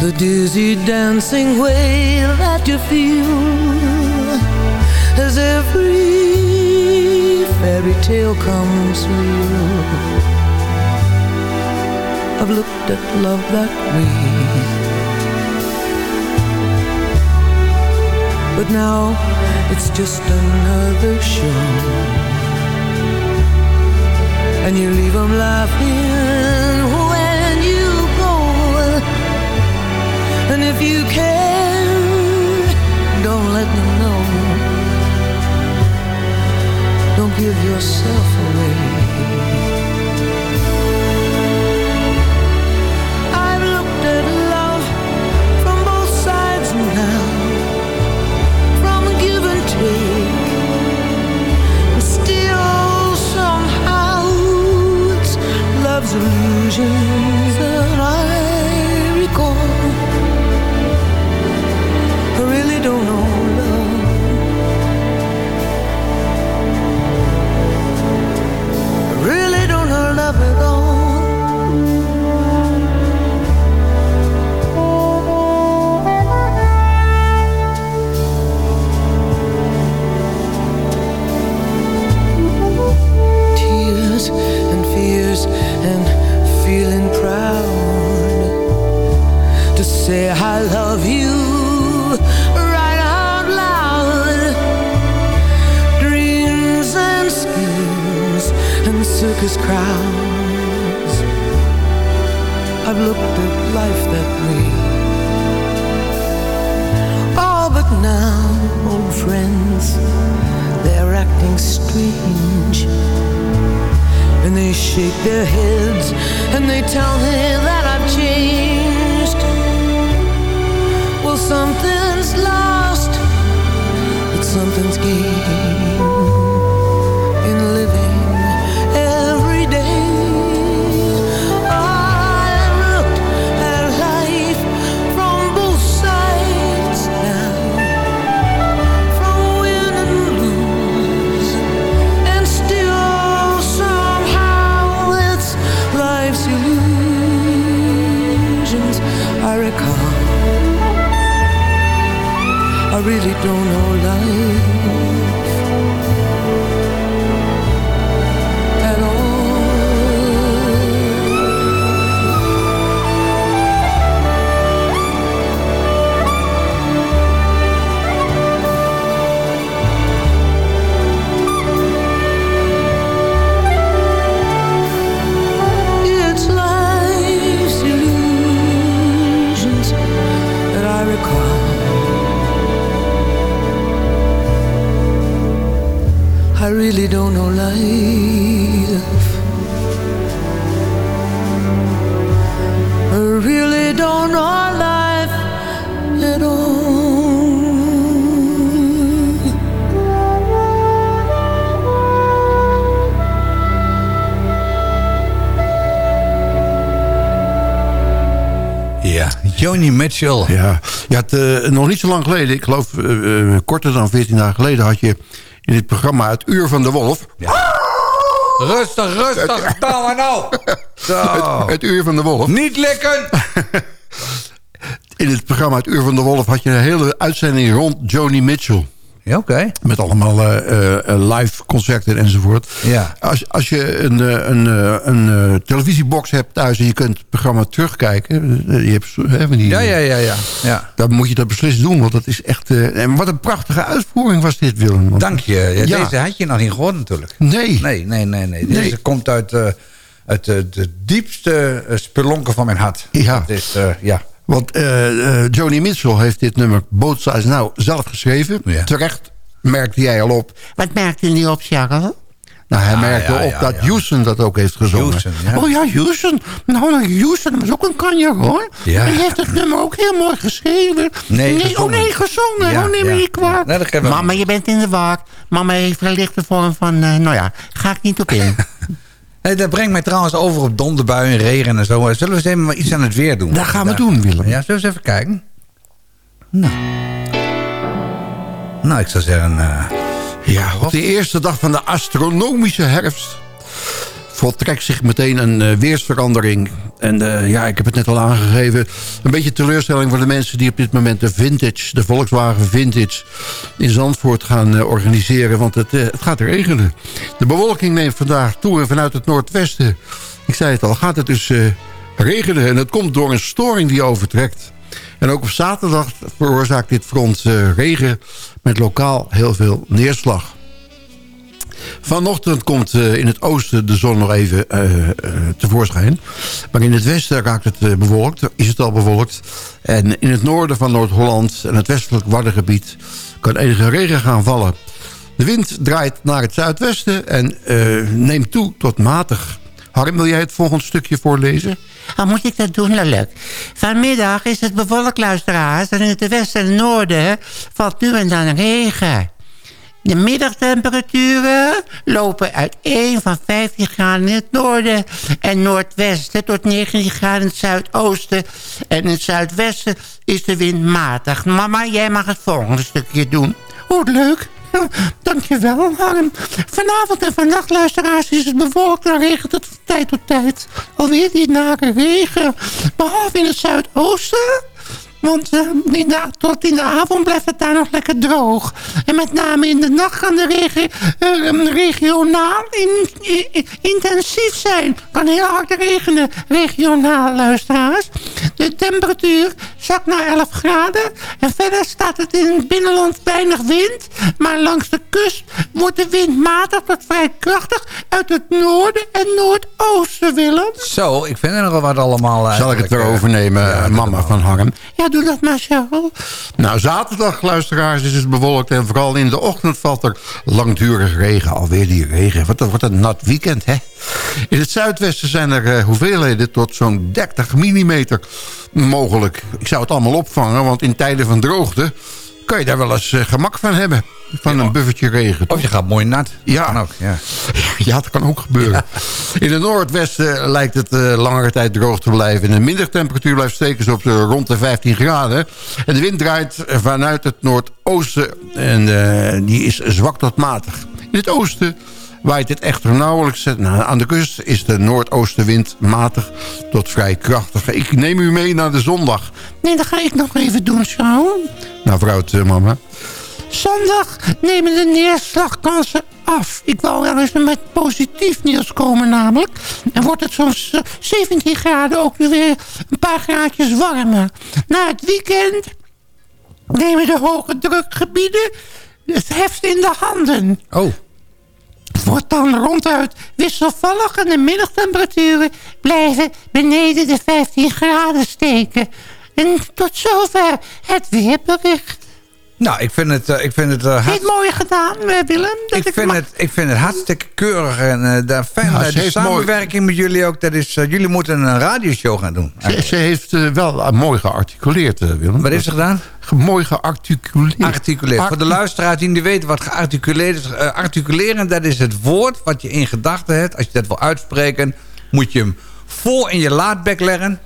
Speaker 15: The dizzy dancing way that you feel as every fairy tale comes real. I've looked at love that way. But now it's just another show and you leave them laughing if you don't let them know. Don't give yourself away.
Speaker 5: Joni Mitchell.
Speaker 6: Ja, je had eh, nog niet zo lang geleden, ik geloof eh, eh, korter dan 14 dagen geleden... had je in dit programma Het Uur van de Wolf...
Speaker 5: Rustig, rustig. Nou maar nou. Zo. <laughs>
Speaker 6: Het, het Uur van de Wolf.
Speaker 5: Niet likken. <laughs>
Speaker 6: In het programma Het Uur van de Wolf had je een hele uitzending rond Joni Mitchell.
Speaker 5: Ja, oké.
Speaker 6: Met allemaal eh, eh, eh, live concerten enzovoort.
Speaker 5: Ja.
Speaker 6: Als, als je een, een, een, televisiebox hebt thuis en je kunt het programma terugkijken. je hebt, hè, die,
Speaker 5: Ja, ja, ja, ja. ja.
Speaker 6: Dan moet je dat beslist doen, want dat is echt... en wat een prachtige uitvoering was dit, Willem. Want-
Speaker 5: Dank je. Ja. Deze had je nog niet gehoord natuurlijk.
Speaker 6: Nee.
Speaker 5: Nee, nee, nee. nee. Deze
Speaker 6: Nee.
Speaker 5: komt uit, uit de, de diepste spelonken van mijn hart.
Speaker 6: Ja.
Speaker 5: Is, eh, ja.
Speaker 6: Want eh, eh, Joni Mitchell heeft dit nummer Both Sides Now zelf geschreven.
Speaker 5: Ja.
Speaker 6: Terecht merkte jij al op.
Speaker 9: Wat merkte hij op, Charles?
Speaker 6: Nou, hij
Speaker 5: Ja,
Speaker 6: merkte
Speaker 5: ja,
Speaker 6: op
Speaker 5: ja,
Speaker 6: dat
Speaker 5: ja.
Speaker 6: Houston dat ook heeft gezongen.
Speaker 5: Houston, ja.
Speaker 9: Oh ja, Houston. Nou, Houston dat was ook een kanjer, hoor.
Speaker 5: Ja.
Speaker 9: Hij heeft het nummer ook heel mooi geschreven.
Speaker 5: Nee,
Speaker 9: oh
Speaker 5: gezongen.
Speaker 9: nee, gezongen.
Speaker 5: Ja,
Speaker 9: oh nee,
Speaker 5: ja,
Speaker 9: maar je kwaad.
Speaker 5: Nee,
Speaker 9: Mama, je bent in de war. Mama heeft een lichte vorm van... eh, nou ja, ga ik niet op in. <laughs>
Speaker 5: Hey, dat brengt mij trouwens over op donderbuien en regen en zo. Zullen we eens even maar iets aan het weer doen?
Speaker 6: Dat gaan we
Speaker 5: Daar.
Speaker 6: doen, Willem.
Speaker 5: Ja, zullen we eens even kijken? Nou. Nou, ik zou zeggen... eh,
Speaker 6: Ja, op de eerste dag van de astronomische herfst voltrekt zich meteen een eh, weersverandering. En eh, ja, ik heb het net al aangegeven. Een beetje teleurstelling voor de mensen die op dit moment de Vintage, de Volkswagen Vintage, in Zandvoort gaan eh, organiseren. Want het, eh, het gaat regenen. De bewolking neemt vandaag toe en vanuit het noordwesten, ik zei het al, gaat het dus regenen. En het komt door een storing die overtrekt. En ook op zaterdag veroorzaakt dit front regen met lokaal heel veel neerslag. Vanochtend komt eh, in het oosten de zon nog even eh, eh, tevoorschijn. Maar in het westen raakt het bewolkt, is het al bewolkt. En in het noorden van Noord-Holland en het westelijk Waddengebied... kan enige regen gaan vallen. De wind draait naar het zuidwesten en neemt toe tot matig. Harm, wil jij het volgende stukje voorlezen?
Speaker 9: Ah, moet ik dat doen? Leuk. Vanmiddag is het bewolkt, luisteraars. En in het westen en noorden valt nu en dan regen. De middagtemperaturen lopen uiteen van 15 graden in het noorden en noordwesten tot 19 graden in het zuidoosten. En in het zuidwesten is de wind matig. Mama, jij mag het volgende stukje doen. Wat leuk. <laughs> Dankjewel, Harm. Vanavond en vannacht, luisteraars, is het bewolkt en regent het van tijd tot tijd. Alweer die nare regen. Behalve in het zuidoosten. Want eh, tot in de avond blijft het daar nog lekker droog. En met name in de nacht kan de regen eh, regionaal in, in- intensief zijn. Kan heel hard regenen, regionaal luisteraars. De temperatuur zakt naar 11 graden. En verder staat het in het binnenland weinig wind. Maar langs de kust wordt de wind matig tot vrij krachtig uit het noorden en noordoosten, Willem.
Speaker 5: Zo, ik vind er nogal wat allemaal...
Speaker 6: Zal ik het weer
Speaker 5: eh,
Speaker 6: overnemen,
Speaker 5: ja,
Speaker 6: mama van Harm?
Speaker 9: Ja, doe dat maar, Cheryl.
Speaker 6: Nou, zaterdag, luisteraars, is het bewolkt. En vooral in de ochtend valt er langdurig regen. Alweer die regen. Wat, wat een nat weekend, hè? In het zuidwesten zijn er eh, hoeveelheden tot zo'n 30 mm mogelijk. Ik zou het allemaal opvangen, want in tijden van droogte... kan je daar wel eens eh, gemak van hebben. Van een buffertje regen.
Speaker 5: Of je gaat mooi nat.
Speaker 6: Ja.
Speaker 5: Kan ook, ja. <laughs>
Speaker 6: Ja, dat kan ook gebeuren. In het noordwesten lijkt het eh, langere tijd droog te blijven. En de middagtemperatuur blijft steken op de, rond de 15 graden. En de wind draait vanuit het noordoosten. En die is zwak tot matig. In het oosten waait het echter nauwelijks. Nou, aan de kust is de noordoostenwind matig tot vrij krachtig. Ik neem u mee naar de zondag.
Speaker 9: Nee, dat ga ik nog even doen, Cheryl.
Speaker 6: Nou, vooruit, eh, mama.
Speaker 9: Zondag nemen de neerslagkansen af. Ik wou wel eens met positief nieuws komen namelijk. En wordt het zo'n s- 17 graden ook weer een paar graadjes warmer. Na het weekend nemen de hoge drukgebieden het heft in de handen.
Speaker 5: Oh.
Speaker 9: Het wordt dan ronduit wisselvallig en de middagtemperaturen blijven beneden de 15 graden steken. En tot zover het weerbericht.
Speaker 5: Nou, ik vind het, eh, ik vind het, eh, hart-
Speaker 9: mooi gedaan, eh, Willem? Dat
Speaker 5: ik, vind het, ik vind het hartstikke keurig. En daar fijn,
Speaker 6: ze
Speaker 5: de samenwerking met jullie ook. Dat is, jullie moeten een radioshow gaan doen.
Speaker 6: Ze, ze heeft wel mooi gearticuleerd, Willem.
Speaker 5: Wat heeft ze gedaan?
Speaker 6: Ge- mooi gearticuleerd.
Speaker 5: Articuleerd. Voor de luisteraars die niet weten wat gearticuleerd is. articuleren, dat is het woord wat je in gedachten hebt. Als je dat wil uitspreken, moet je hem vol in je laadbek leggen.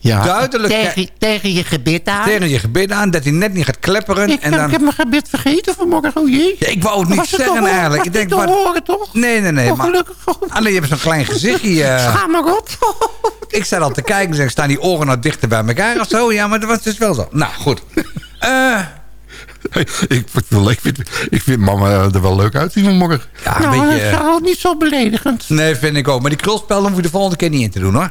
Speaker 6: Ja.
Speaker 5: Duidelijk
Speaker 9: Tegen, tegen je gebit aan.
Speaker 5: tegen je gebit aan, dat hij net niet gaat klepperen.
Speaker 9: Ik,
Speaker 5: en
Speaker 9: heb,
Speaker 5: dan...
Speaker 9: ik heb mijn gebit vergeten vanmorgen. Oh jee.
Speaker 5: Ja, ik wou het niet
Speaker 9: Was
Speaker 5: zeggen
Speaker 9: horen?
Speaker 5: eigenlijk. Ik denk, wat...
Speaker 9: horen, toch?
Speaker 5: Nee, nee, nee.
Speaker 9: Oh,
Speaker 5: maar...
Speaker 9: gelukkig.
Speaker 5: Alleen je hebt zo'n klein gezichtje. <laughs> eh.
Speaker 9: Schaam me op. <laughs>
Speaker 5: Ik sta al te kijken en zeg, staan die oren nou dichter bij elkaar of zo? Ja, maar dat was dus wel zo. Nou, goed. <laughs> Eh,
Speaker 6: ik, vind, ik, vind, ik vind mama er wel leuk uitzien vanmorgen.
Speaker 5: ja, een
Speaker 9: nou,
Speaker 5: beetje...
Speaker 9: dat is
Speaker 5: eh,
Speaker 9: niet zo beledigend.
Speaker 5: Nee, vind ik ook. Maar die krulspel hoef je de volgende keer niet in te doen, hoor.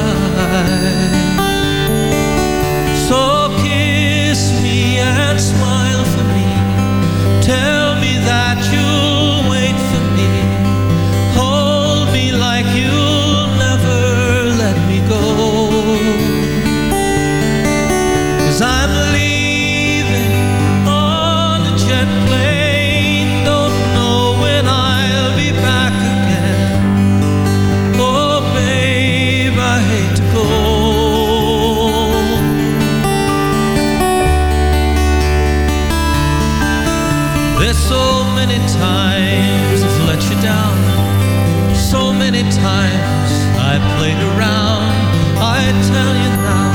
Speaker 15: Tell times I played around. I tell you now,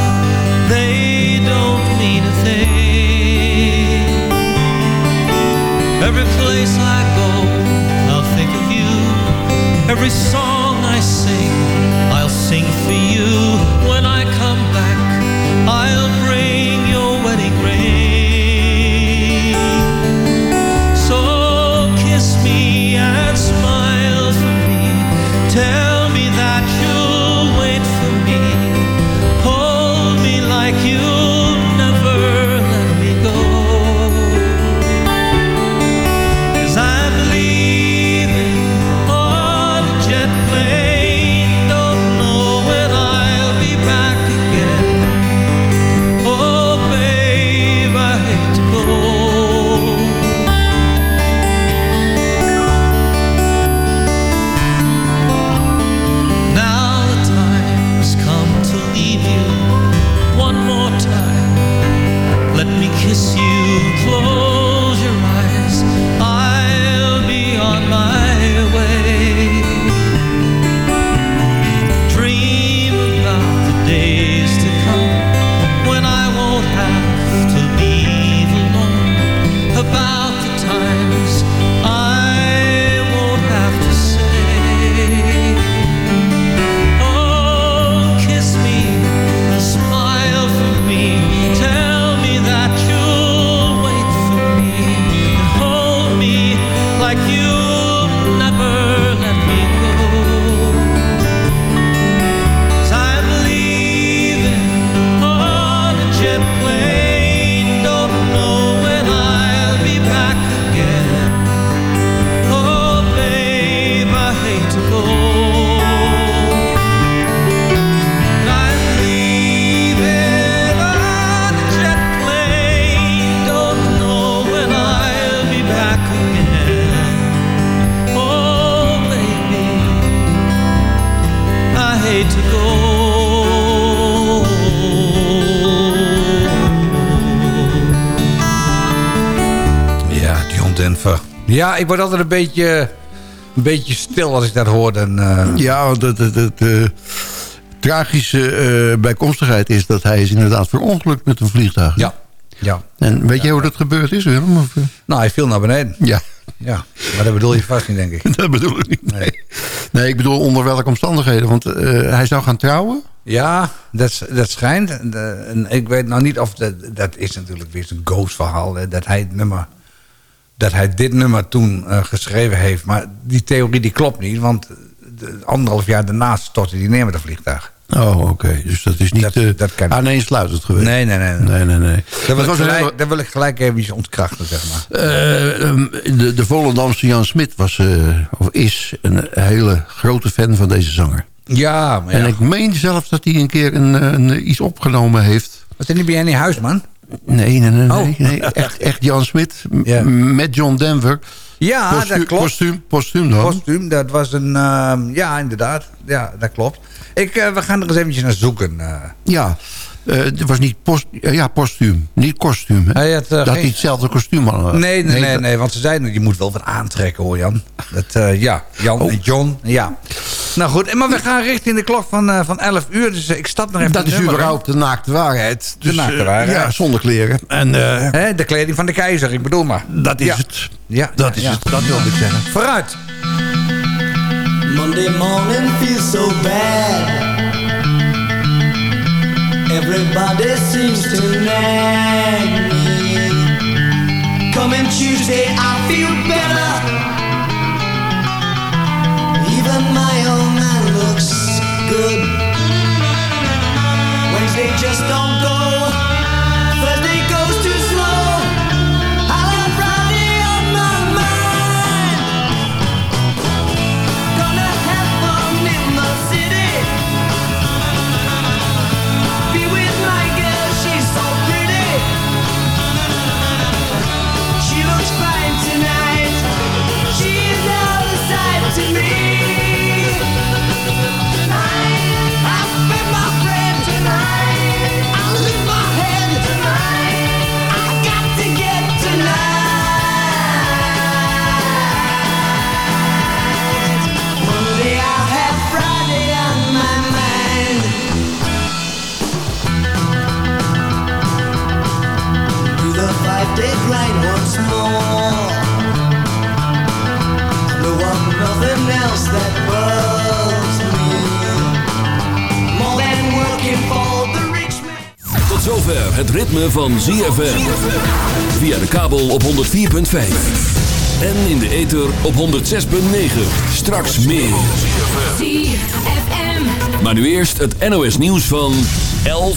Speaker 5: Ja, ik word altijd een beetje, een beetje stil als ik dat hoor. Dan, eh,
Speaker 6: Ja, want het, het, het, eh, tragische eh, bijkomstigheid is dat hij is inderdaad verongelukt met een vliegtuig.
Speaker 5: Ja. ja.
Speaker 6: En weet jij hoe dat gebeurd is, Willem? Of?
Speaker 5: Nou, hij viel naar beneden.
Speaker 6: Ja.
Speaker 5: Ja, maar dat bedoel je vast niet, denk ik. <laughs>
Speaker 6: dat bedoel ik niet. Nee, nee ik bedoel onder welke omstandigheden. Want hij zou gaan trouwen.
Speaker 5: Ja, dat, dat schijnt. De- en ik weet nou niet of dat... Dat is natuurlijk weer zo'n ghost verhaal. Hè, dat hij het nummer... Dat hij dit nummer toen eh, geschreven heeft. Maar die theorie die klopt niet. Want de, anderhalf jaar daarna stortte hij neer met een vliegtuig.
Speaker 6: Oh, oké. Dus dat is niet uh, aaneensluitend geweest.
Speaker 5: Nee, nee, nee.
Speaker 6: Nee, nee, nee.
Speaker 5: Dat wil, gelijk, dat wil ik gelijk even ontkrachten, zeg maar.
Speaker 6: Eh, ehm, de, de Volendamse Jan Smit was, eh, of is een hele grote fan van deze zanger.
Speaker 5: Ja, maar
Speaker 6: En
Speaker 5: ja.
Speaker 6: ik meen zelfs dat hij een keer een, eh, een, iets opgenomen heeft.
Speaker 5: Was dat niet bij Annie Huisman?
Speaker 6: Nee, nee, nee.
Speaker 5: Oh.
Speaker 6: nee, nee. Echt, echt Jan Smit m- met John Denver.
Speaker 5: Ja,
Speaker 6: Postu-
Speaker 5: dat klopt.
Speaker 6: Postuum, postuum dan.
Speaker 5: Postuum, dat was een... ehm, ja, inderdaad. Ja, dat klopt. Ik, eh, we gaan er eens eventjes naar zoeken. eh.
Speaker 6: Ja, eh, het was niet post, ja, postuum. Niet kostuum. Hè?
Speaker 5: Had,
Speaker 6: dat
Speaker 5: geen-
Speaker 6: hij hetzelfde kostuum had.
Speaker 5: nee, nee, nee, nee, want ze zeiden, je moet wel wat aantrekken hoor, Jan. Dat, ja, Jan
Speaker 6: Oh.
Speaker 5: en John, ja. Nou goed, maar we gaan richting de klok van, eh, van 11 uur, dus eh, ik stap nog even
Speaker 6: Dat is
Speaker 5: in.
Speaker 6: überhaupt de naakte waarheid.
Speaker 5: De naakte
Speaker 6: eh,
Speaker 5: waarheid.
Speaker 6: Ja, zonder kleren. En eh,
Speaker 5: Hè, de kleding van de keizer, ik bedoel maar.
Speaker 6: dat is
Speaker 5: Ja.
Speaker 6: het.
Speaker 5: Ja,
Speaker 6: Dat
Speaker 5: ja,
Speaker 6: is
Speaker 5: ja.
Speaker 6: het. Dat wilde ik zeggen.
Speaker 5: Vooruit.
Speaker 8: Monday morning feels so bad. Everybody seems to nag me. Coming Tuesday, I feel better. Good. Wednesday just don't go. The grind once more. There was nothing else that bugs me more than working for the rich man.
Speaker 3: Tot zover het ritme van ZFM. Via de kabel op 104.5. En in de ether op 106.9. Straks meer. Maar nu eerst het NOS nieuws van 11